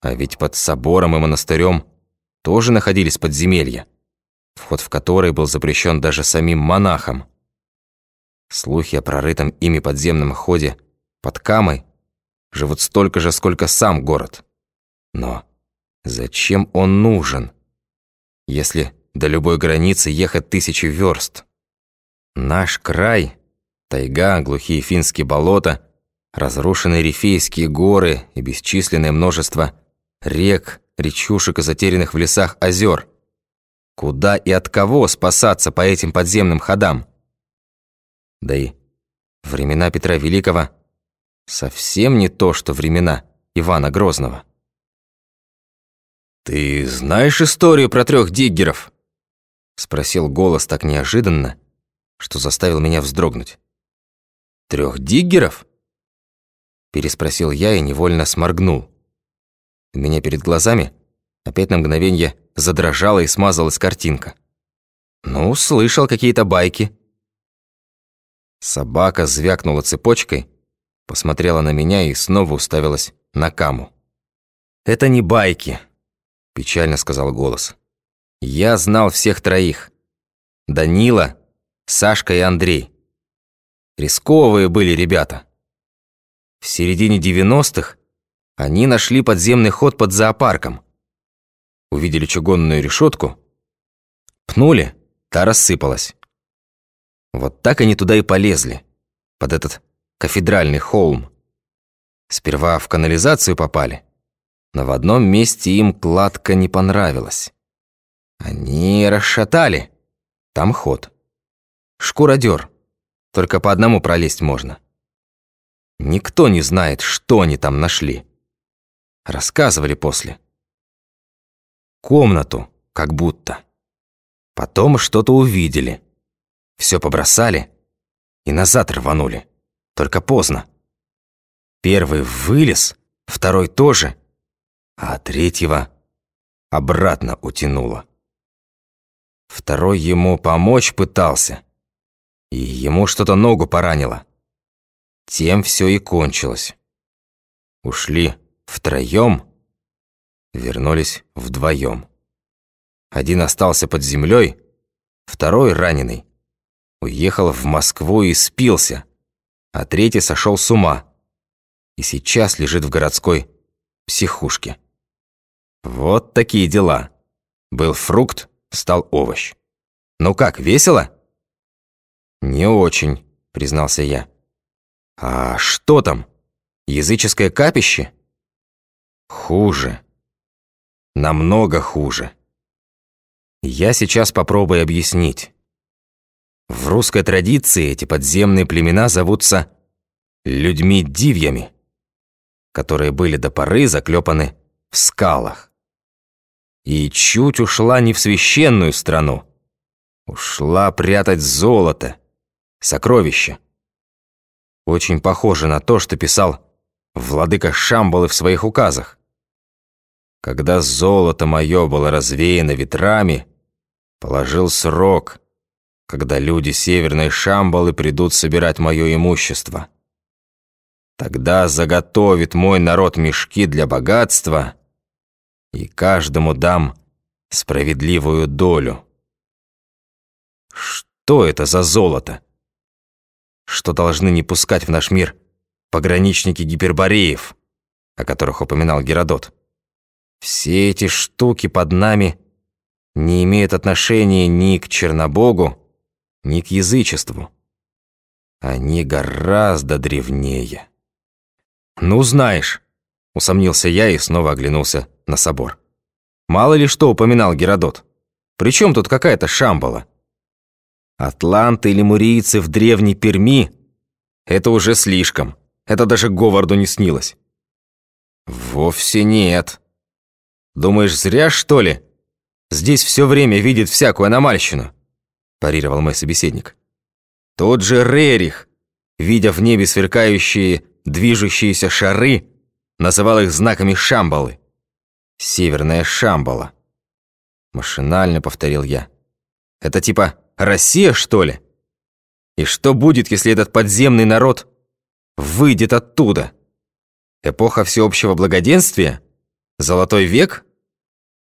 А ведь под собором и монастырем тоже находились подземелья, вход в которые был запрещен даже самим монахам. Слухи о прорытом ими подземном ходе под Камой живут столько же, сколько сам город. Но зачем он нужен, если до любой границы ехать тысячи верст? Наш край, тайга, глухие финские болота, разрушенные рифейские горы и бесчисленное множество рек, речушек и затерянных в лесах озер. Куда и от кого спасаться по этим подземным ходам? Да и времена Петра Великого совсем не то, что времена Ивана Грозного. «Ты знаешь историю про трех диггеров?» Спросил голос так неожиданно, что заставил меня вздрогнуть. «Трех диггеров?» Переспросил я и невольно сморгнул. У меня перед глазами опять на мгновение задрожала и смазалась картинка. Ну, слышал какие-то байки. Собака звякнула цепочкой, посмотрела на меня и снова уставилась на каму. «Это не байки», – печально сказал голос. «Я знал всех троих. Данила, Сашка и Андрей. Рисковые были ребята. В середине девяностых они нашли подземный ход под зоопарком. Увидели чугунную решетку, пнули, та рассыпалась. Вот так они туда и полезли, под этот кафедральный холм. Сперва в канализацию попали, но в одном месте им кладка не понравилась. Они расшатали, там ход. Шкуродер, только по одному пролезть можно. Никто не знает, что они там нашли. Рассказывали после. Комнату, как будто. Потом что-то увидели. Все побросали и назад рванули. Только поздно. Первый вылез, второй тоже, а третьего обратно утянуло. Второй ему помочь пытался, и ему что-то ногу поранило. Тем все и кончилось. Ушли втроем, вернулись вдвоем. Один остался под землей, второй, раненый, уехал в Москву и спился, а третий сошел с ума и сейчас лежит в городской психушке. Вот такие дела. Был фрукт, стал овощ. Ну как, весело? Не очень, признался я. А что там? Языческое капище? Хуже. Намного хуже. Я сейчас попробую объяснить. В русской традиции эти подземные племена зовутся людьми-дивьями, которые были до поры заклепаны в скалах. И чуть ушла не в священную страну, ушла прятать золото, сокровища. Очень похоже на то, что писал владыка Шамбалы в своих указах. Когда золото мое было развеяно ветрами, положил срок, когда люди северной Шамбалы придут собирать мое имущество. Тогда заготовит мой народ мешки для богатства, и каждому дам справедливую долю. Что это за золото? Что должны не пускать в наш мир пограничники гипербореев, о которых упоминал Геродот? Все эти штуки под нами не имеют отношения ни к Чернобогу, ни к язычеству. Они гораздо древнее. «Ну, знаешь», — усомнился я и снова оглянулся на собор. «Мало ли что упоминал Геродот. Причем тут какая-то Шамбала? Атланты или мурийцы в древней Перми — это уже слишком. Это даже Говарду не снилось». «Вовсе нет», Думаешь, зря, что ли? Здесь все время видит всякую аномальщину», парировал мой собеседник. «Тот же Рерих, видя в небе сверкающие, движущиеся шары, называл их знаками Шамбалы. Северная Шамбала». Машинально повторил я. «Это типа Россия, что ли? И что будет, если этот подземный народ выйдет оттуда? Эпоха всеобщего благоденствия?» Золотой век?